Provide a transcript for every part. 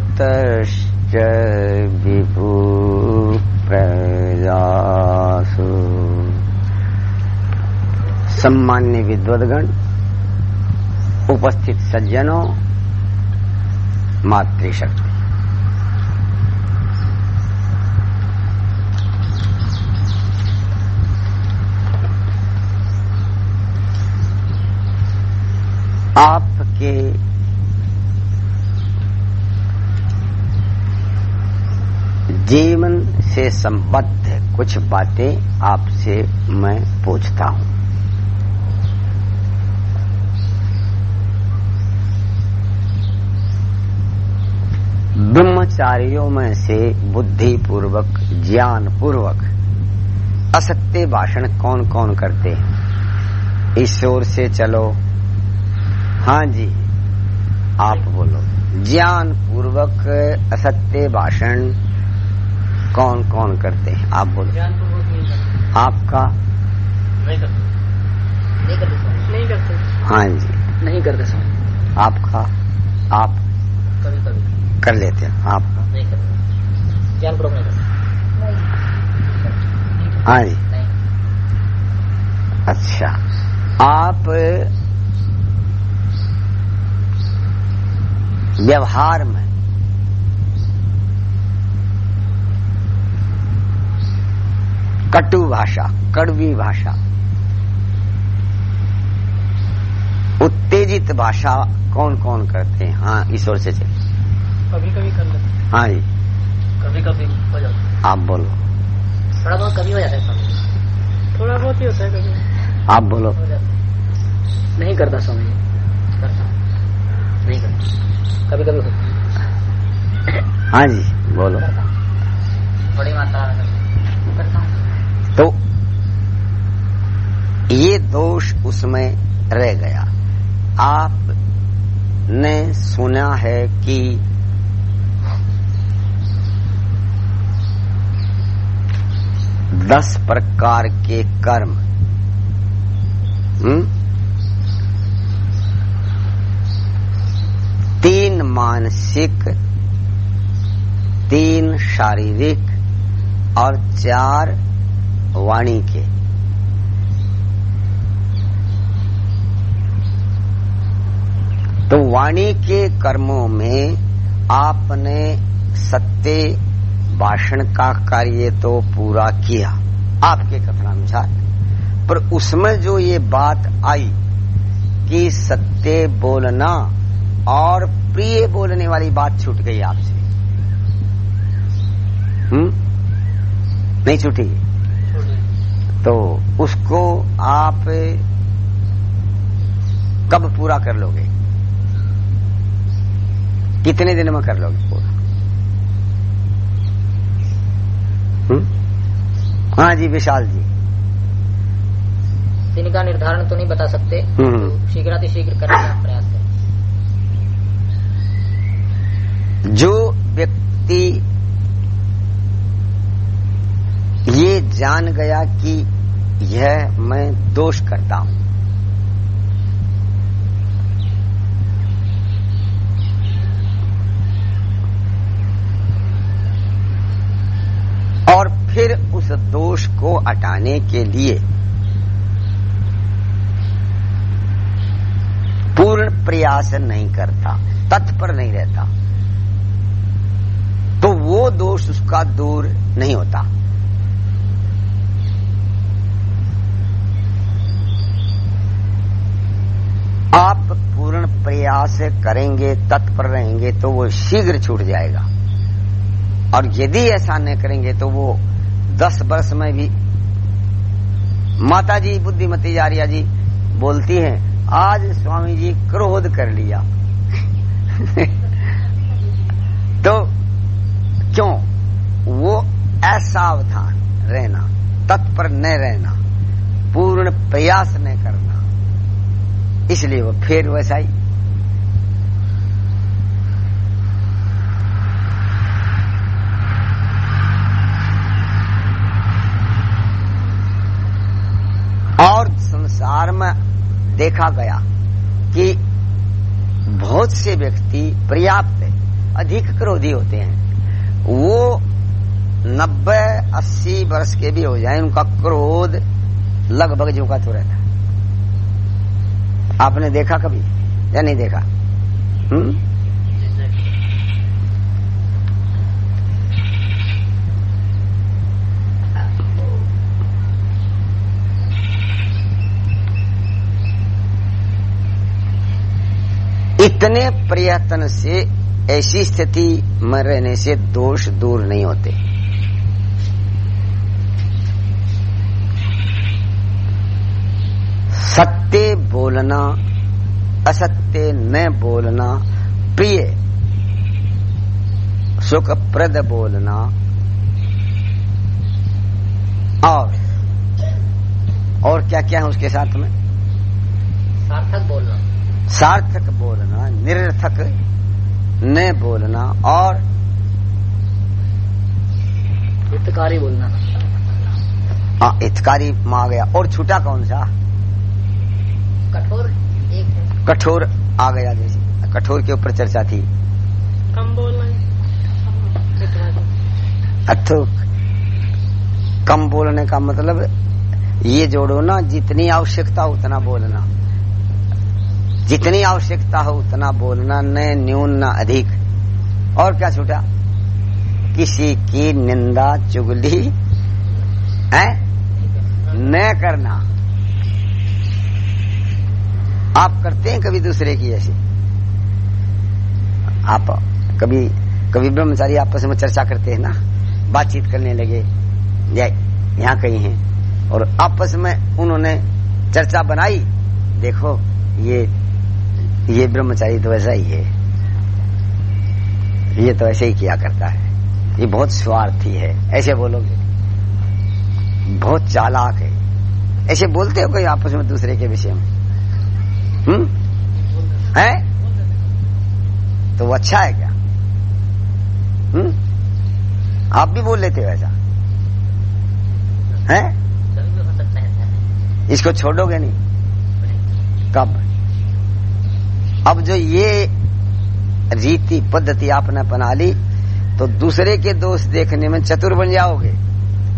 प्रोतश्च विभू प्रजासु सम्मान्य विद्वदगण उपस्थित सज्जनों मातृशक्ति। आपके जीवन से संबद्ध कुछ बातें आपसे मैं पूछता हूँ। ब्रह्मचारियों में से बुद्धि पूर्वक ज्ञान पूर्वक असत्य भाषण कौन कौन करते हैं? ईश्वर से चलो। हाँ जी, आप बोलो। ज्ञान पूर्वक असत्य भाषण कौन कौन करते हैं? आप बोलो। नहीं आपका? नहीं करते। नहीं करते स्वामी नहीं करते। हाँ जी। नहीं करते स्वामी आपका? आप कभी कभी कर लेते हैं। आपका? नहीं करते। ज्ञानपूर्वक नहीं करते। हाँ जी। अच्छा। आप व्यवहार में कटु भाषा कड़वी भाषा। उत्तेजित भाषा कौन कौन करते हैं? हाँ ईश्वर से चलिए। कभी कभी कर लेते हाँ। जी। कभी कभी हो जाता आप बोलो। थोड़ा बहुत कभी हो जाता है थोड़ा बहुत ही होता है कभी। आप बोलो। नहीं करता स्वामी। करता नहीं करता। कभी कभी होता हाँ। जी बोलो। बड़ी मात्रा में करता हूँ तो ये दोष उसमें रह गया आपने सुना है कि दस प्रकार के कर्म हम्म? तीन मानसिक, तीन शारीरिक और चार वाणी के तो वाणी के कर्मों में आपने सत्य भाषण का कार्य तो पूरा किया, आपके कथनानुसार। पर उसमें जो ये बात आई कि सत्य बोलना और प्रिय बोलने वाली बात छूट गई आपसे। हम्म? नहीं छूटी? तो उसको आप कब पूरा कर लोगे? कितने दिन में कर लोगे पूरा? हाँ जी विशाल जी दिन का निर्धारण तो नहीं बता सकते। तो शीघ्रातिशीघ्र करने का प्रयास करें जो व्यक्ति ये जान गया कि यह मैं दोष करता हूँ फिर उस दोष को हटाने के लिए पूर्ण प्रयास नहीं करता, तत्पर नहीं रहता। तो वो दोष उसका दूर नहीं होता। आप पूर्ण प्रयास करेंगे, तत्पर रहेंगे तो वो शीघ्र छूट जाएगा। और यदि ऐसा नहीं करेंगे तो वो दस वर्ष में भी। माता जी बुद्धिमती जारिया जी बोलती हैं, आज स्वामी जी क्रोध कर लिया। तो क्यों? वो असावधान रहना, तत्पर न रहना, पूर्ण प्रयास न करना। इसलिए वो फिर वैसा ही और संसार में देखा गया कि बहुत से व्यक्ति पर्याप्त अधिक क्रोधी होते हैं। वो नब्बे, अस्सी वर्ष के भी हो जाए, उनका क्रोध लगभग जो का तो रहता है। आपने देखा कभी या नहीं देखा? हम्म? इतने प्रयत्न से ऐसी स्थिति में रहने से दोष दूर नहीं होते। सत्य बोलना, असत्य न बोलना, प्रिय, सुखप्रद बोलना, और और क्या क्या है उसके साथ में? सार्थक बोलना। सार्थक बोलना निरर्थक न बोलना और हितकारी बोलना। हाँ हितकारी में गया। और छूटा कौन सा? कठोर एक है। कठोर आ गया जैसे कठोर के ऊपर चर्चा थी। कम बोलना अथो कम बोलने का मतलब ये जोड़ो ना जितनी आवश्यकता उतना बोलना। जितनी आवश्यकता हो उतना बोलना न न्यून न अधिक। और क्या छूटा? किसी की निंदा, चुगली, है? न करना। आप करते हैं कभी दूसरे की ऐसी? आप कभी कभी ब्रह्मचारी आपस में चर्चा करते हैं ना? बातचीत करने लगे, या यहाँ कहीं हैं, और आपस में उन्होंने चर्चा बनाई, देखो, ये ये ब्रह्मचारी तो वैसा ही है। ये तो ऐसे ही किया करता है। ये बहुत स्वार्थी है। ऐसे बोलोगे? बहुत चालाक है। ऐसे बोलते हो कोई आपस में दूसरे के विषय में? हम्म? है? तो वो अच्छा है क्या? हम्म? आप भी बोल लेते हो ऐसा? है? हो है इसको छोड़ोगे नहीं? कब? अब जो ये रीति पद्धति आपने अपना ली तो दूसरे के दोष देखने में चतुर बन जाओगे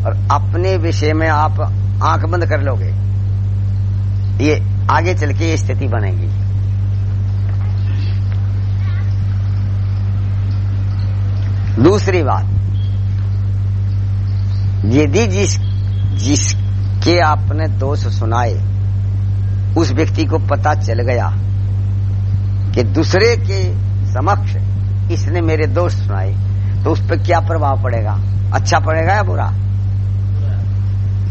और अपने विषय में आप आँख बंद कर लोगे। ये आगे चल के ये स्थिति बनेगी। दूसरी बात, यदि जिस, जिसके आपने दोष सुनाए, उस व्यक्ति को पता चल गया कि दूसरे के समक्ष इसने मेरे दोष सुनाए तो उस पर क्या प्रभाव पड़ेगा? अच्छा पड़ेगा या बुरा?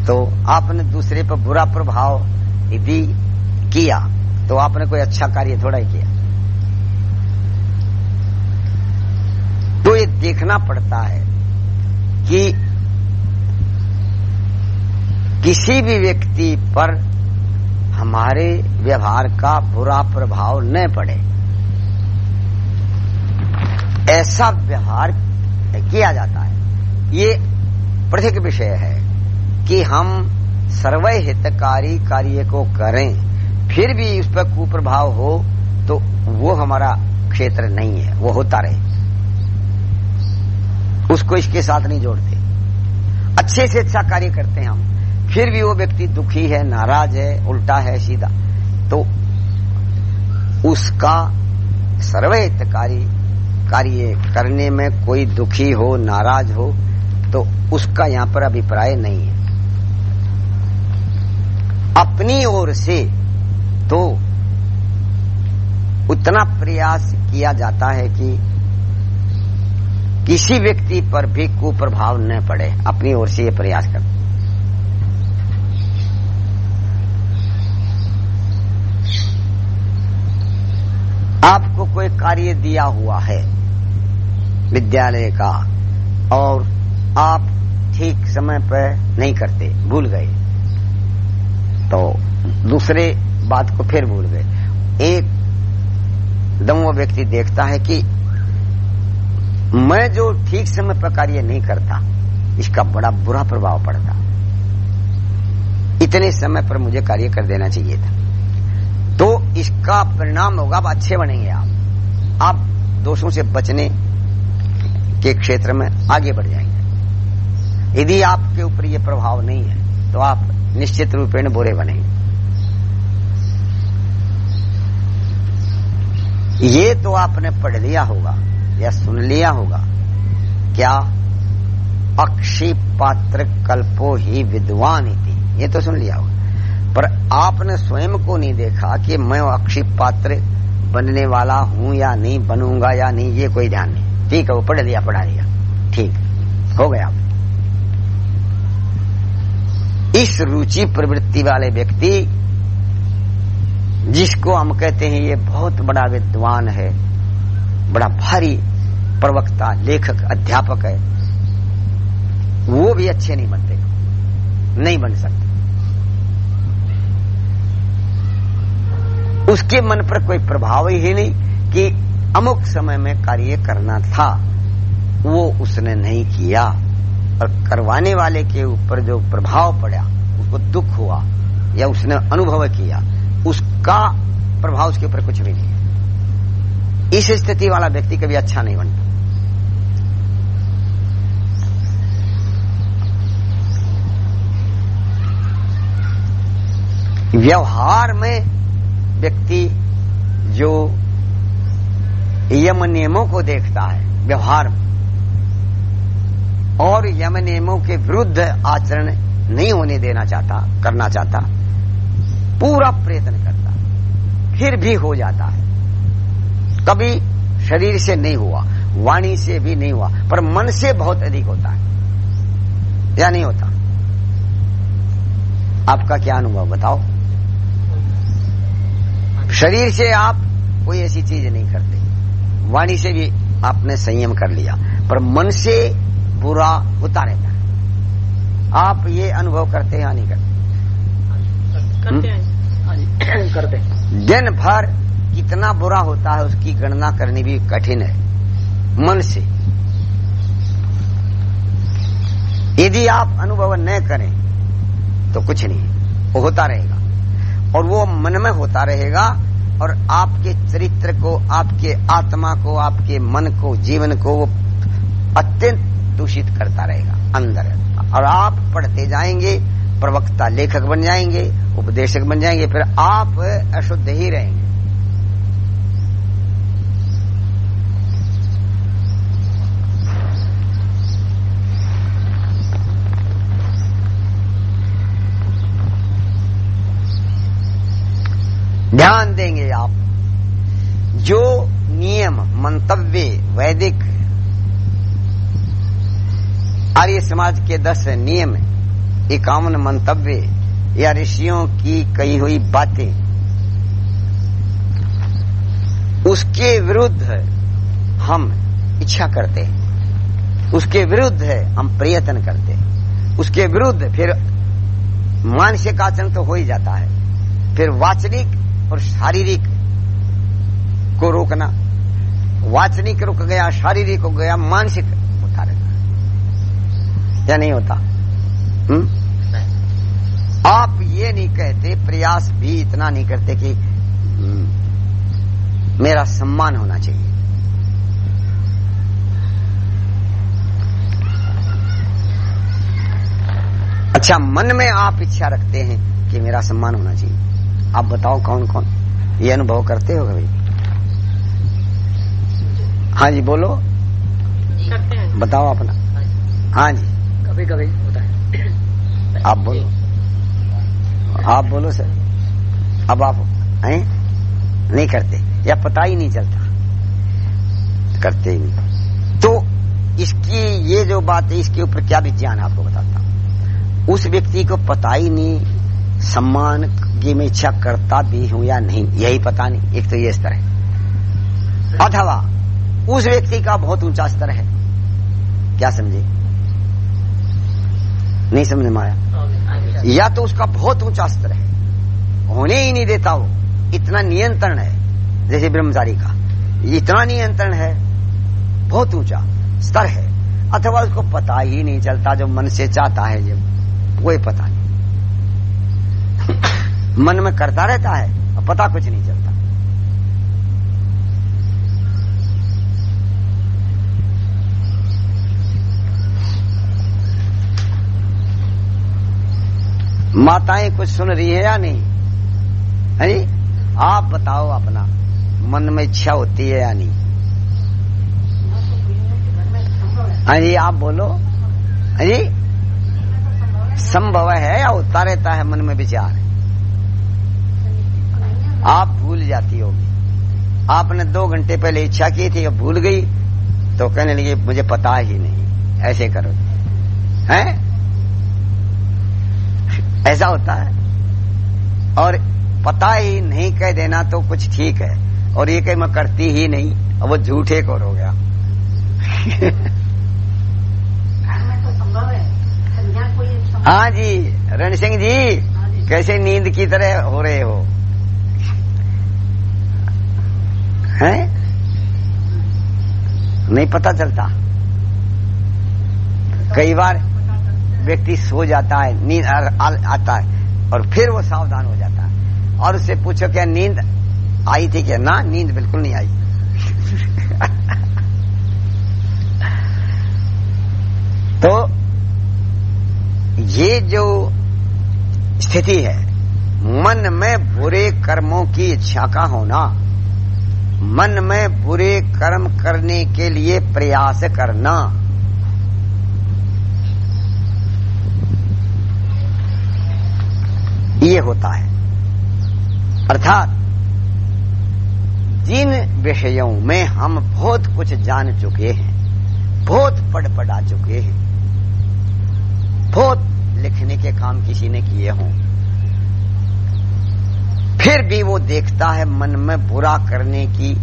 तो आपने दूसरे पर बुरा प्रभाव यदि किया तो आपने कोई अच्छा कार्य थोड़ा ही किया। तो ये देखना पड़ता है कि किसी भी व्यक्ति पर हमारे व्यवहार का बुरा प्रभाव न पड़े। ऐसा व्यवहार किया जाता है। ये पृथक विषय है कि हम सर्वय हितकारी कार्य को करें, फिर भी उस पर कुप्रभाव हो तो वो हमारा क्षेत्र नहीं है, वो होता रहे। उसको इसके साथ नहीं जोड़ते। अच्छे से अच्छा कार्य करते हैं हम, फिर भी वो व्यक्ति दुखी है, नाराज़ है, उल्टा है, सीधा। तो उसका सर्वहितकारी कार्य करने में कोई दुखी हो, नाराज़ हो तो उसका यहाँ पर अभिप्राय नहीं है। अपनी ओर से तो उतना प्रयास किया जाता है कि किसी व्यक्ति पर भी कुप्रभाव न पड़े। अपनी ओर से ये प्रयास कर। आपको कोई कार्य दिया हुआ है विद्यालय का, और आप ठीक समय पर नहीं करते, भूल गए। तो दूसरे बात को फिर भूल गए। एक दम वो व्यक्ति देखता है कि मैं जो ठीक समय पर कार्य नहीं करता, इसका बड़ा बुरा प्रभाव पड़ता। इतने समय पर मुझे कार्य कर देना चाहिए था। तो इसका परिणाम होगा अब अच्छे बनेंगे आप। आप दोषों से बचने के क्षेत्र में आगे बढ़ जाएँगे। यदि आपके ऊपर ये प्रभाव नहीं है तो आप निश्चित रूपेण बुरे बनेंगे। ये तो आपने पढ़ लिया होगा, या सुन लिया होगा, क्या अक्षी पात्र कल्पो ही विद्वान थी ये तो सुन लिया होगा। पर आपने स्वयं को नहीं देखा कि मैं अक्षी पात्र बनने वाला हूँ या नहीं, बनूँगा या नहीं, ये कोई ध्यान नहीं। ठीक है, वो पढ़ लिया, पढ़ा लिया। ठीक, हो गया। इस रुचि प्रवृत्ति वाले व्यक्ति, जिसको हम कहते हैं ये बहुत बड़ा विद्वान है, बड़ा भारी प्रवक्ता, लेखक, अध्यापक है, वो भी अच्छे नहीं बनते, नहीं बन सकते। उसके मन पर कोई प्रभाव ही नहीं कि अमुक समय में कार्य करना था, वो उसने नहीं किया। और करवाने वाले के ऊपर जो प्रभाव पड़ा, उसको दुख हुआ या उसने अनुभव किया, उसका प्रभाव उसके ऊपर कुछ भी नहीं। इस स्थिति वाला व्यक्ति कभी अच्छा नहीं बनता। व्यवहार में व्यक्ति जो यम नियमों को देखता है, व्यवहार में। और यम नियमों के विरुद्ध आचरण नहीं होने देना चाहता, करना चाहता, पूरा प्रयत्न करता, फिर भी हो जाता है। कभी शरीर से नहीं हुआ, वाणी से भी नहीं हुआ, पर मन से बहुत अधिक होता है। या नहीं होता? आपका क्या अनुभव बताओ? शरीर से आप कोई ऐसी चीज़ नहीं करते। वाणी से भी आपने संयम कर लिया पर मन से बुरा होता रहता है आप ये अनुभव करते हैं या नहीं करते? करते हैं। जी करते दिन भर कितना बुरा होता है उसकी गणना करनी भी कठिन है मन से। यदि आप अनुभव न करें तो कुछ नहीं वो होता रहेगा। और वो मन में होता रहेगा और आपके चरित्र को, आपके आत्मा को, आपके मन को, जीवन को वो अत्यंत दूषित करता रहेगा अंदर। और आप पढ़ते जाएँगे, प्रवक्ता लेखक बन जाएँगे, उपदेशक बन जाएँगे, फिर आप अशुद्ध ही रहेंगे। ध्यान देंगे आप। जो नियम, मंतव्य, वैदिक आर्य समाज के दस नियम, इक्यावन मंतव्य या ऋषियों की कही हुई बातें, उसके विरुद्ध हम इच्छा करते हैं। उसके विरुद्ध है हम प्रयत्न करते हैं। उसके विरुद्ध फिर मानसिक आचरण तो हो ही जाता है। फिर वाचनिक और शारीरिक को रोकना, वाचनिक रुक गया, शारीरिक हो गया, मानसिक होता रहता या नहीं होता? हुँ? आप ये नहीं कहते, प्रयास भी इतना नहीं करते कि मेरा सम्मान होना चाहिए। अच्छा मन में आप इच्छा रखते हैं कि मेरा सम्मान होना चाहिए। आप बताओ कौन कौन? ये अनुभव करते हो कभी? हाँ जी बोलो। करते हैं। बताओ अपना। हाँ जी। कभी कभी होता है। आप बोलो। आप बोलो सर। अब आप हैं? नहीं करते। या पता ही नहीं चलता। करते ही नहीं। तो इसकी ये जो बात है इसके ऊपर क्या विज्ञान आपको बताता हूँ। उस व्यक्ति को पता ही नहीं सम्मान की मैं इच्छा करता भी हूँ या नहीं, यही पता नहीं। एक तो ये स्तर है। अथवा, उस व्यक्ति का बहुत ऊँचा स्तर है। क्या समझे? नहीं समझ में आया? या तो उसका बहुत ऊँचा स्तर है। होने ही नहीं देता वो। इतना नियंत्रण है, जैसे ब्रह्मचारी का। इतना नियंत्रण है, बहुत ऊँचा स्तर है। अथवा उसको पता ही नहीं चलता, जो मन से चाहता है जब कोई पता मन में करता रहता है और पता कुछ नहीं चलता। माताएँ कुछ सुन रही है या नहीं? है? आप बताओ अपना, मन में इच्छा होती है या नहीं? आप बोलो। हाँ जी? संभव है या होता रहता है, मन में विचार आप भूल जाती होगी। आपने दो घंटे पहले इच्छा की थी भूल गई तो कहने लगी, मुझे पता ही नहीं। ऐसे करो। है? ऐसा होता है। और पता ही नहीं कह देना तो कुछ ठीक है। और ये कहीं, मैं करती ही नहीं। और वो झूठे और हो गया। हाँ जी रण सिंह जी कैसे नींद की तरह हो रहे हो? हैं? नहीं पता चलता। कई बार व्यक्ति सो जाता है नींद आता है और फिर वो सावधान हो जाता है। और उससे पूछो क्या नींद आई थी क्या? ना नींद बिल्कुल नहीं आई। तो ये जो स्थिति है, मन में बुरे कर्मों की इच्छा का होना, मन में बुरे कर्म करने के लिए प्रयास करना, ये होता है। अर्थात, जिन विषयों में हम बहुत कुछ जान चुके हैं, बहुत पढ़ पढ़ा चुके हैं बहुत लिखने के काम किसी ने किए हों। फिर भी वो देखता है मन में बुरा करने की,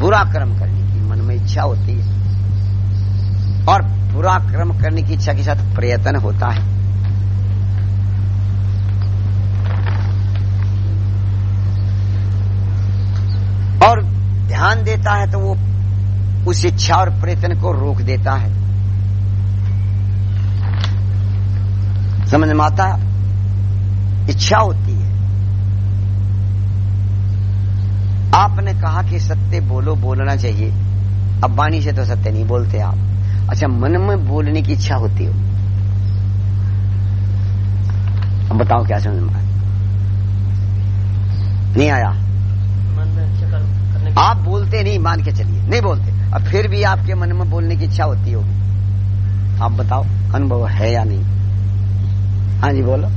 बुरा कर्म करने की मन में इच्छा होती है। और बुरा कर्म करने की इच्छा के साथ प्रयत्न होता है। और ध्यान देता है तो वो उस इच्छा और प्रयत्न को रोक देता है। समझ में आता इच्छा होती है। आपने कहा कि सत्य बोलो बोलना चाहिए। अब वाणी से तो सत्य नहीं बोलते आप। अच्छा मन में बोलने की इच्छा होती हो? अब बताओ क्या समझ में नहीं आया? मन में इच्छा करने की आप बोलते नहीं मान के चलिए। नहीं बोलते। अब फिर भी आपके मन में बोलने की इच्छा होती होगी। आप बताओ अनुभव है या नहीं? हाँ जी, बोलो।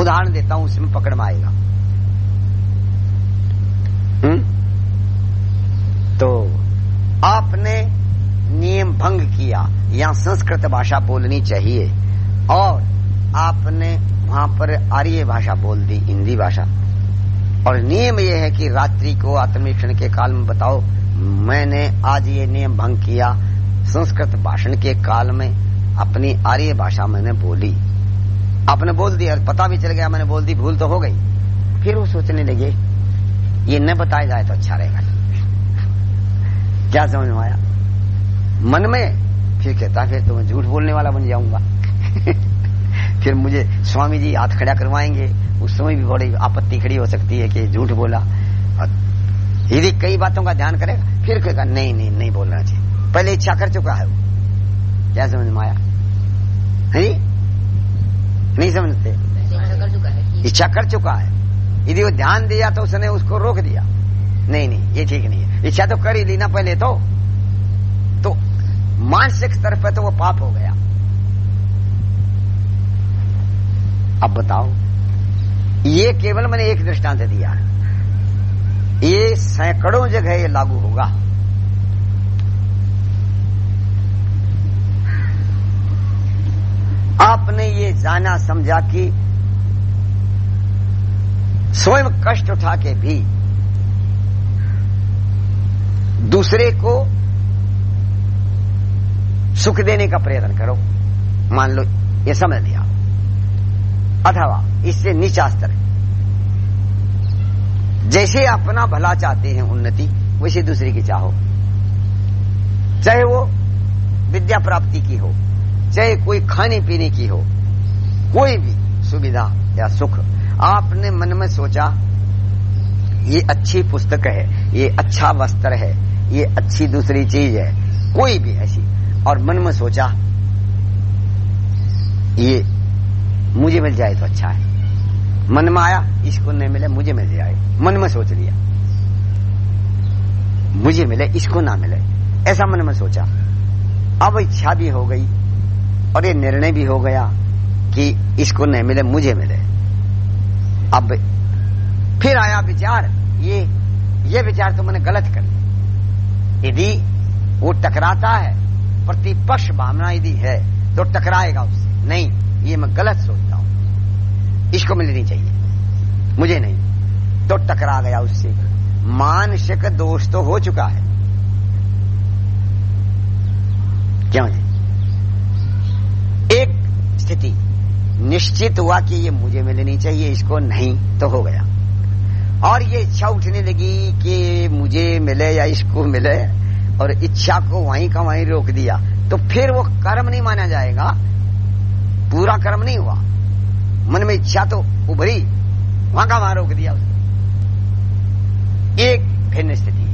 उदाहरण देता हूँ उसमें पकड़ में आएगा। हम्म? तो आपने नियम भंग किया या संस्कृत भाषा बोलनी चाहिए, और आपने वहाँ पर आर्य भाषा बोल दी, हिंदी भाषा। और नियम यह है कि रात्रि को आत्मनिरीक्षण के काल में बताओ, मैंने आज ये नियम भंग किया, संस्कृत भाषण के काल में अपनी आर्य भाषा मैंने बोली। आपने बोल दिया, पता भी चल गया, मैंने बोल दी, भूल तो हो गई। फिर वो सोचने लगे, ये न बताया जाए तो अच्छा रहेगा। क्या समझ में आया? मन में फिर कहता फिर तो मैं झूठ बोलने वाला बन जाऊँगा। फिर मुझे स्वामी जी हाथ खड़ा करवाएँगे। उस समय भी बड़ी आपत्ति खड़ी हो सकती है कि झूठ बोला। और यदि कई बातों का ध्यान करेगा, फिर कहेगा, नहीं नहीं नहीं बोलना चाहिए। पहले इच्छा कर चुका है वो। क्या समझ में आया? है? नहीं समझते इच्छा कर चुका है। यदि वो ध्यान दिया तो उसने उसको रोक दिया। नहीं नहीं ये ठीक नहीं है। इच्छा तो कर ही ली ना पहले तो। तो मानसिक स्तर पर तो वो पाप हो गया। अब बताओ ये केवल मैंने एक दृष्टांत दिया है। ये सैकड़ों जगह ये लागू होगा। आपने ये जाना समझा कि स्वयं कष्ट उठा के भी दूसरे को सुख देने का प्रयत्न करो। मान लो, ये समझ लिया। अथवा, इससे नीचा स्तर जैसे अपना भला चाहते हैं उन्नति, वैसे दूसरे की चाहो। चाहे वो विद्या प्राप्ति की हो। चाहे कोई खाने पीने की हो, कोई भी सुविधा या सुख, आपने मन में सोचा, ये अच्छी पुस्तक है, ये अच्छा वस्त्र है, ये अच्छी दूसरी चीज़ है, कोई भी ऐसी, और मन में सोचा, ये मुझे मिल जाए तो अच्छा है। मन में आया, इसको नहीं मिले, मुझे मिल जाए। मन में सोच लिया। मुझे मिले, इसको ना मिले। ऐसा मन में सोचा। अब इच्छा भी हो गई। और ये निर्णय भी हो गया कि इसको नहीं मिले, मुझे मिले। अब फिर आया विचार, ये ये विचार तो मैंने गलत कर लिया। यदि वो टकराता है, प्रतिपक्ष भावना यदि है तो टकराएगा उससे। नहीं, ये मैं गलत सोचता हूँ। इसको मिलनी चाहिए। मुझे नहीं। तो टकरा गया उससे। मानसिक दोष तो हो चुका है। क्यों जी स्थिति। निश्चित हुआ कि ये मुझे मिलनी चाहिए, इसको नहीं तो हो गया। और ये इच्छा उठने लगी कि मुझे मिले या इसको मिले, और इच्छा को वहीं का वहीं रोक दिया तो फिर वो कर्म नहीं माना जाएगा। पूरा कर्म नहीं हुआ। मन में इच्छा तो उभरी, वहाँ का वहाँ रोक दिया उसने। एक भिन्न स्थिति है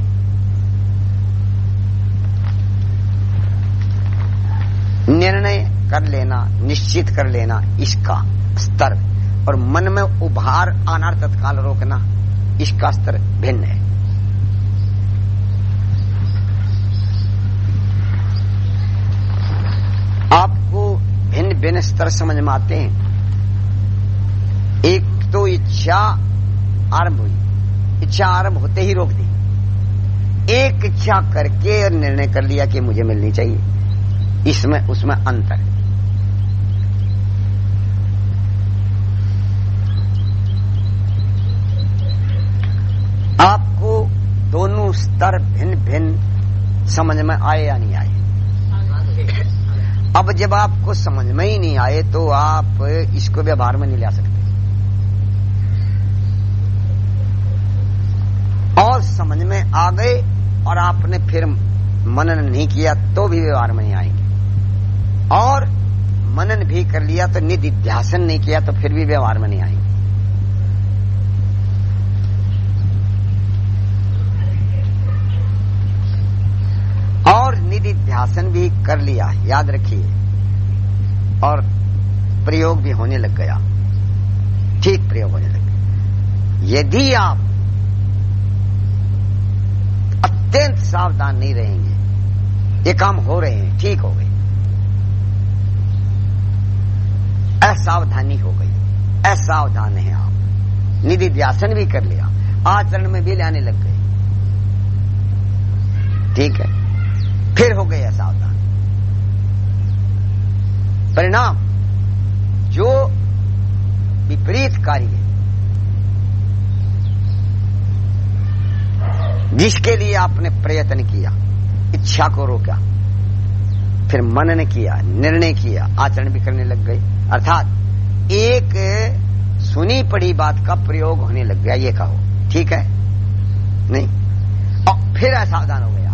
निर्णय कर लेना निश्चित कर लेना इसका स्तर। और मन में उभार आना तत्काल रोकना इसका स्तर भिन्न है। आपको भिन्न भिन्न स्तर समझ में आते हैं। एक तो इच्छा आरंभ हुई। इच्छा आरंभ होते ही रोक दी। एक इच्छा करके निर्णय कर लिया कि मुझे मिलनी चाहिए। इसमें, उसमें अंतर है आपको दोनों स्तर भिन्न भिन्न समझ में आए या नहीं आए? अब जब आपको समझ में ही नहीं आए तो आप इसको व्यवहार में नहीं ला सकते। और समझ में आ गए और आपने फिर मनन नहीं किया तो भी व्यवहार में नहीं आएँगे। और मनन भी कर लिया तो निधिध्यासन नहीं किया तो फिर भी व्यवहार में नहीं आएँगे और निधिध्यासन भी कर लिया, याद रखिए। और प्रयोग भी होने लग गया। ठीक प्रयोग होने लग गया। यदि आप अत्यंत सावधान नहीं रहेंगे, ये काम हो रहे हैं, ठीक हो गए। असावधानी हो गई। असावधान है आप। निधि ध्यासन भी कर लिया। आचरण में भी लाने लग गए। ठीक है। फिर हो गए असावधान परिणाम, जो विपरीत कार्य जिसके लिए आपने प्रयत्न किया, इच्छा को रोका, फिर मनन किया, निर्णय किया, आचरण भी करने लग गए अर्थात, एक सुनी पड़ी बात का प्रयोग होने लग गया, ये कहो। ठीक है? नहीं? और फिर असावधान हो गया।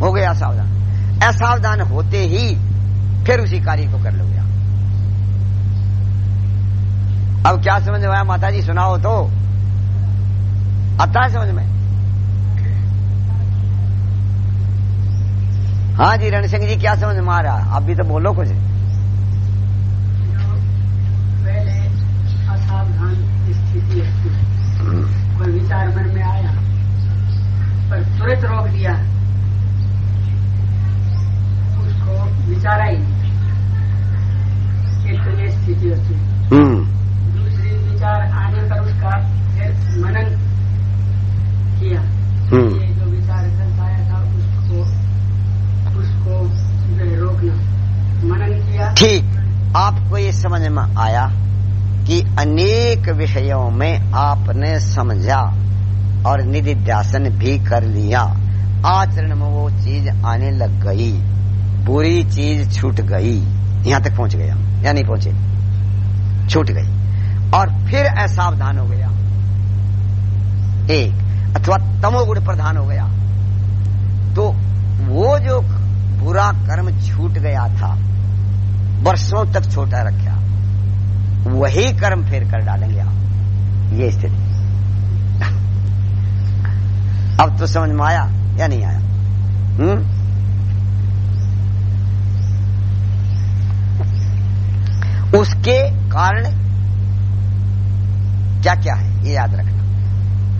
हो गया सावधान। असावधान होते ही फिर उसी कार्य को कर लो गया अब क्या समझ में आया माता जी सुनाओ तो। आता है समझ में? हाँ जी रण सिंह जी, क्या समझ में आ रहा? आप भी तो बोलो कुछ। कोई विचार मन में आया? पर तुरंत रोक दिया। स्थिति होती। हम्म। दूसरी विचार आने पर उसका फिर मनन किया। हम्म। ये जो विचार था उसको उसको रोकना। मनन किया। ठीक। आपको ये समझ में आया कि अनेक विषयों में आपने समझा और निधि भी कर लिया। आचरण में वो चीज़ आने लग गई। बुरी चीज़ छूट गई। यहाँ तक पहुँच गया। या नहीं पहुँचे। छूट गई। और फिर असावधान हो गया। एक, अथवा तमोगुण प्रधान हो गया। तो वो जो बुरा कर्म छूट गया था, वर्षों तक छोटा रखा, वही कर्म फिर कर डालेंगे आप। ये स्थिति। अब तो समझ में आया या नहीं आया? हम्म? उसके कारण क्या क्या है? ये याद रखना।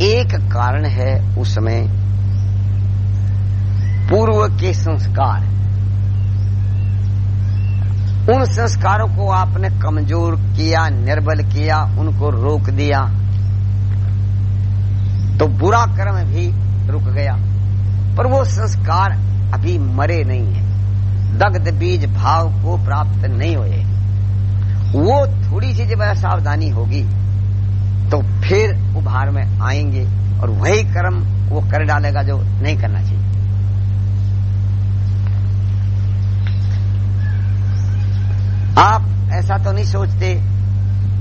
एक कारण है उसमें पूर्व के संस्कार। उन संस्कारों को आपने कमज़ोर किया, निर्बल किया, उनको रोक दिया तो बुरा कर्म भी रुक गया। पर वो संस्कार अभी मरे नहीं है। दग्ध बीज भाव को प्राप्त नहीं हुए। वो थोड़ी सी जब सावधानी होगी तो फिर उभार में आएँगे और वही कर्म वो कर डालेगा जो नहीं करना चाहिए। आप ऐसा तो नहीं सोचते,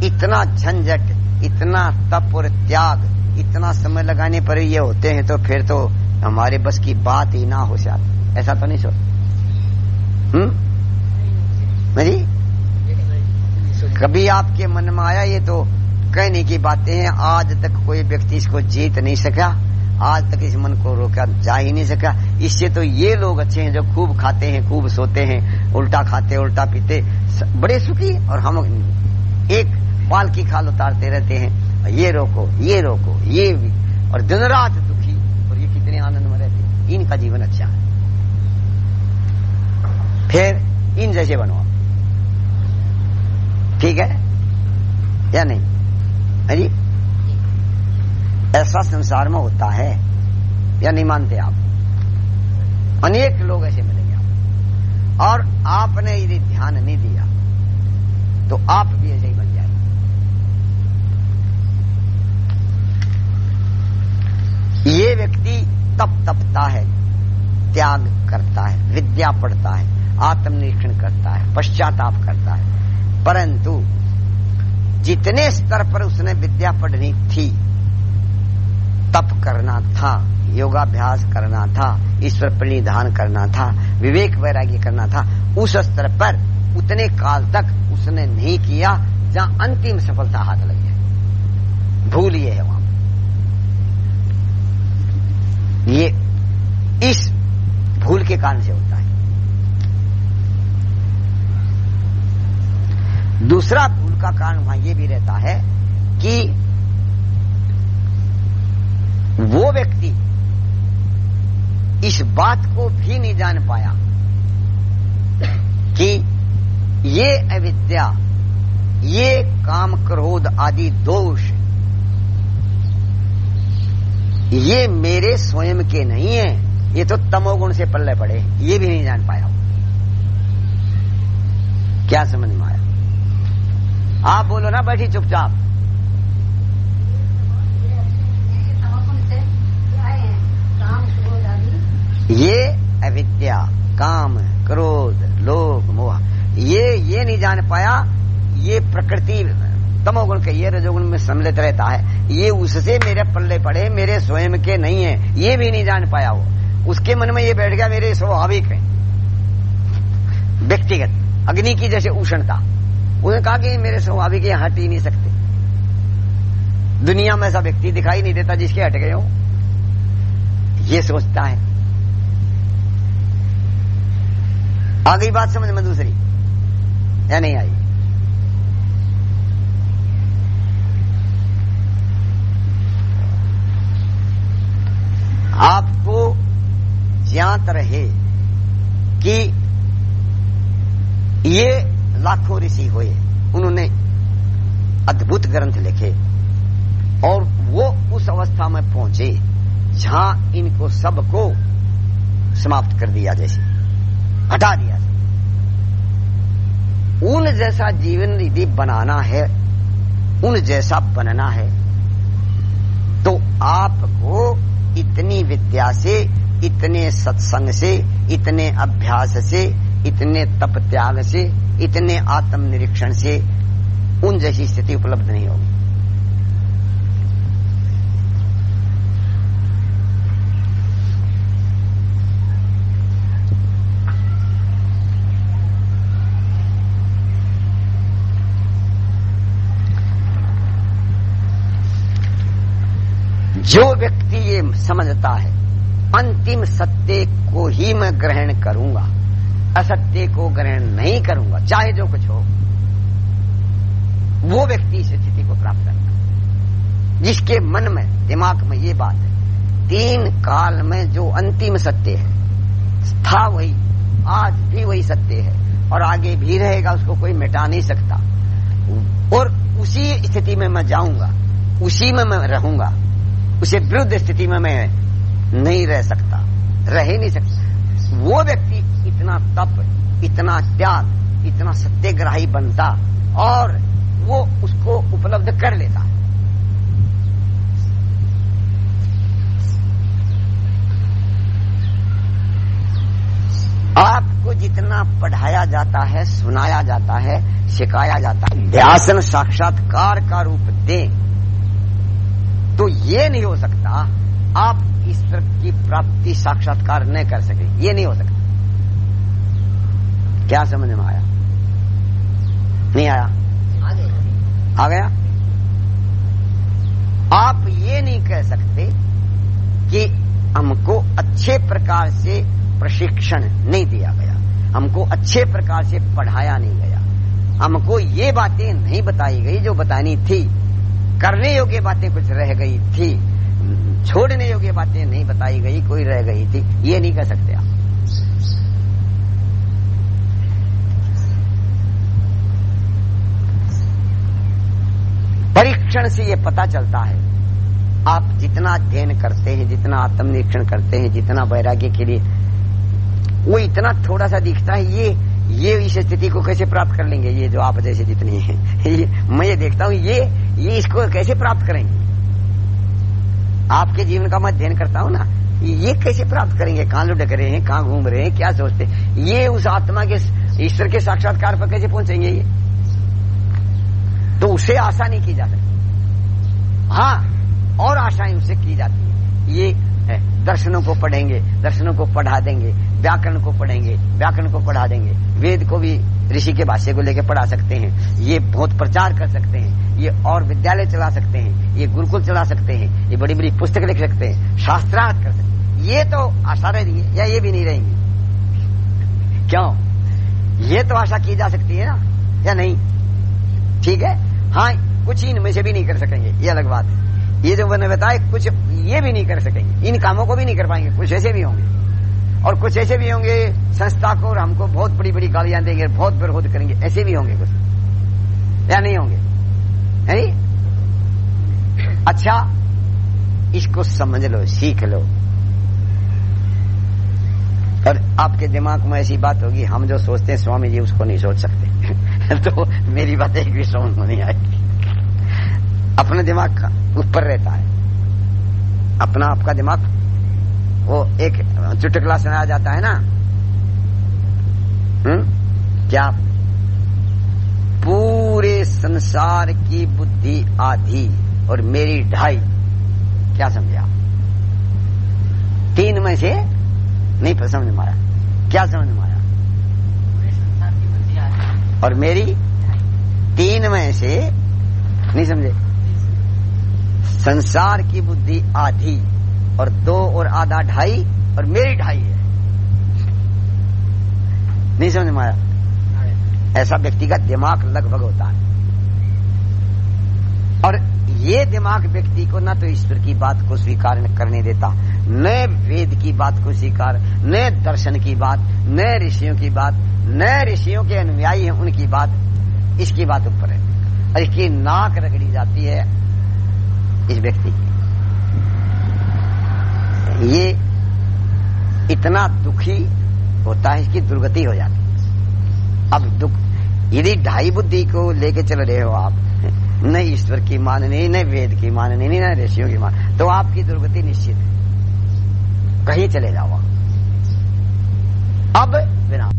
इतना झंझट, इतना तप और त्याग, इतना समय लगाने पर ये होते हैं तो फिर तो हमारे बस की बात ही ना हो जाती। ऐसा तो नहीं सोच हम्म? जी कभी आपके मन में आया ये तो कहने की बातें हैं, आज तक कोई व्यक्ति इसको जीत नहीं सका, आज तक इस मन को रोका जा ही नहीं सका। इससे तो ये लोग अच्छे हैं जो खूब खाते हैं, खूब सोते हैं, उल्टा खाते, उल्टा पीते बड़े सुखी और हम एक पाल की खाल उतारते रहते हैं। ये रोको ये रोको, ये भी। और दिन रात दुखी और ये कितने आनंद में रहते इनका जीवन अच्छा है। फिर इन जैसे बनो ठीक है? या नहीं? अरे, ऐसा संसार में होता है। या नहीं मानते आप? अनेक लोग ऐसे मिलेंगे आप और आपने यदि ध्यान नहीं दिया तो आप भी ऐसे ही बन जाए ये व्यक्ति तप तपता है, त्याग करता है, विद्या पढ़ता है, आत्मनिरीक्षण करता है, पश्चाताप करता है। परंतु जितने स्तर पर उसने विद्या पढ़नी थी, तप करना था, योगाभ्यास करना था, ईश्वर प्रणिधान करना था, विवेक वैराग्य करना था, उस स्तर पर उतने काल तक उसने नहीं किया जहाँ अंतिम सफलता हाथ लगी है। भूल ये है वहाँ। ये इस भूल के कारण से होता है। दूसरा भूल का कारण वहाँ ये भी रहता है कि वो व्यक्ति इस बात को भी नहीं जान पाया कि ये अविद्या, ये काम क्रोध आदि दोष, ये मेरे स्वयं के नहीं है, ये तो तमोगुण से पल्ले पड़े ये भी नहीं जान पाया। क्या समझ में आया? आप बोलो ना, बैठी चुपचाप। ये अविद्या, काम, क्रोध, लोभ, मोह, ये ये नहीं जान पाया, ये प्रकृति, तमोगुण के, ये रजोगुण में सम्मिलित रहता है। ये उससे मेरे पल्ले पड़े, मेरे स्वयं के नहीं है, ये भी नहीं जान पाया वो। उसके मन में ये बैठ गया मेरे स्वाभाविक है। व्यक्तिगत, अग्नि की जैसे उष्णता। उसने कहा कि मेरे स्वाभाविक ये हट ही नहीं सकते। दुनिया में ऐसा व्यक्ति दिखाई नहीं देता जिसके हट गए हो। ये सोचता है। आ गई बात समझ में दूसरी। या नहीं आई? आपको ज्ञात रहे कि ये लाखों ऋषि हुए। उन्होंने अद्भुत ग्रंथ लिखे। और वो उस अवस्था में पहुँचे जहाँ इनको सबको समाप्त कर दिया जैसे, हटा दिया उन जैसा जीवन यदि बनाना है, उन जैसा बनना है तो आपको इतनी विद्या से, इतने सत्संग से, इतने अभ्यास से, इतने तप त्याग से इतने आत्मनिरीक्षण से उन जैसी स्थिति उपलब्ध नहीं होगी। जो व्यक्ति ये समझता है, अंतिम सत्य को ही मैं ग्रहण करूँगा। असत्य को ग्रहण नहीं करूँगा, चाहे जो कुछ हो। वो व्यक्ति इस स्थिति को प्राप्त करता जिसके मन में, दिमाग में ये बात है, तीन काल में जो अंतिम सत्य है, था वही, आज भी वही सत्य है, और आगे भी रहेगा, उसको कोई मिटा नहीं सकता। और उसी स्थिति में मैं जाऊँगा, उसी में मैं रहूँगा, उसे विरुद्ध स्थिति में मैं नहीं रह सकता, रह ही नहीं सकता। वो व्यक्ति इतना तप, इतना त्याग, इतना सत्याग्राही बनता और वो उसको उपलब्ध कर लेता आपको जितना पढ़ाया जाता है, सुनाया जाता है, सिखाया जाता है ध्यासन साक्षात्कार का रूप दे तो ये नहीं हो सकता आप ईश्वर की प्राप्ति साक्षात्कार न कर सके। ये नहीं हो सकता। क्या समझ में आया? नहीं आया। आ गया? आप ये नहीं कह सकते कि हमको अच्छे प्रकार से प्रशिक्षण नहीं दिया गया। हमको अच्छे प्रकार से पढ़ाया नहीं गया। हमको ये बातें नहीं बताई गई जो बतानी थी। करने योग्य बातें कुछ रह गई थी। छोड़ने योग्य बातें नहीं बताई गई, कोई रह गई थी। ये नहीं कह सकते आप। परीक्षण से ये पता चलता है। आप जितना अध्ययन करते हैं, जितना आत्मनिरीक्षण करते हैं, जितना वैराग्य के लिए, वो इतना थोड़ा सा दिखता है, ये ये इस स्थिति को कैसे प्राप्त कर लेंगे? ये जो आप जैसे जितनी है मैं ये देखता हूँ, ये ये इसको कैसे प्राप्त करेंगे? आपके जीवन का मैं अध्ययन करता हूँ ना, ये कैसे प्राप्त करेंगे? कहाँ लुढ़क रहे हैं, कहाँ घूम रहे हैं, क्या सोचते ये उस आत्मा के ईश्वर के साक्षात्कार पर कैसे पहुँचेंगे ये? तो उसे आशा नहीं की जा सकती हाँ और आशाएँ उससे की जाती है। ये है, दर्शनों को पढ़ेंगे, दर्शनों को पढ़ा देंगे, व्याकरण को पढ़ेंगे, व्याकरण को पढ़ा देंगे। वेद को भी ऋषि के भाष्य को लेकर पढ़ा सकते हैं। ये बहुत प्रचार कर सकते हैं। ये और विद्यालय चला सकते हैं। ये गुरुकुल चला सकते हैं। ये बड़ी बड़ी पुस्तक लिख सकते हैं। शास्त्रार्थ कर सकते हैं। ये तो आशा रहेगी या ये भी नहीं रहेंगी? क्यों? ये तो आशा की जा सकती है ना? या नहीं? ठीक है? हाँ कुछ इनमें से भी नहीं कर सकेंगे, ये अलग बात है। ये जो मैंने बताया, कुछ ये भी नहीं कर सकेंगे। इन कामों को भी नहीं कर पाएँगे, कुछ ऐसे भी होंगे। और कुछ ऐसे भी होंगे, संस्था को और हमको बहुत बड़ी बड़ी गालियाँ देंगे, बहुत विरोध करेंगे, ऐसे भी होंगे कुछ। या नहीं होंगे? है अच्छा इसको समझ लो, सीख लो। और आपके दिमाग में ऐसी बात होगी, हम जो सोचते हैं, स्वामी जी उसको नहीं सोच सकते। तो मेरी बात एक भी समझ में नहीं आएगी। अपने दिमाग का ऊपर रहता है। अपना आपका दिमाग वो एक चुटकला सुनाया जाता है ना? हम्म? क्या? पूरे संसार की बुद्धि आधी और मेरी ढाई। क्या समझा तीन में से नहीं समझ मारा क्या समझ में आया? और मेरी तीन में से नहीं समझे। संसार की बुद्धि आधी और दो और आधा ढाई और मेरी ढाई है। नहीं समझ में आया? ऐसा व्यक्ति का दिमाग लगभग होता है। और ये दिमाग व्यक्ति को न तो ईश्वर की बात को स्वीकार करने देता, न वेद की बात को स्वीकार, न दर्शन की बात, न ऋषियों की बात, न ऋषियों के अनुयायी है, उनकी बात इसकी बात ऊपर है। और इसकी नाक रगड़ी जाती है इस व्यक्ति की ये इतना दुखी होता है इसकी दुर्गति हो जाती अब दुख, यदि ढाई बुद्धि को लेके चल रहे हो आप, न ईश्वर की माननी, न वेद की माननी, न ऋषियों की मान तो आपकी दुर्गति निश्चित है। कहीं चले जाओ अब बिना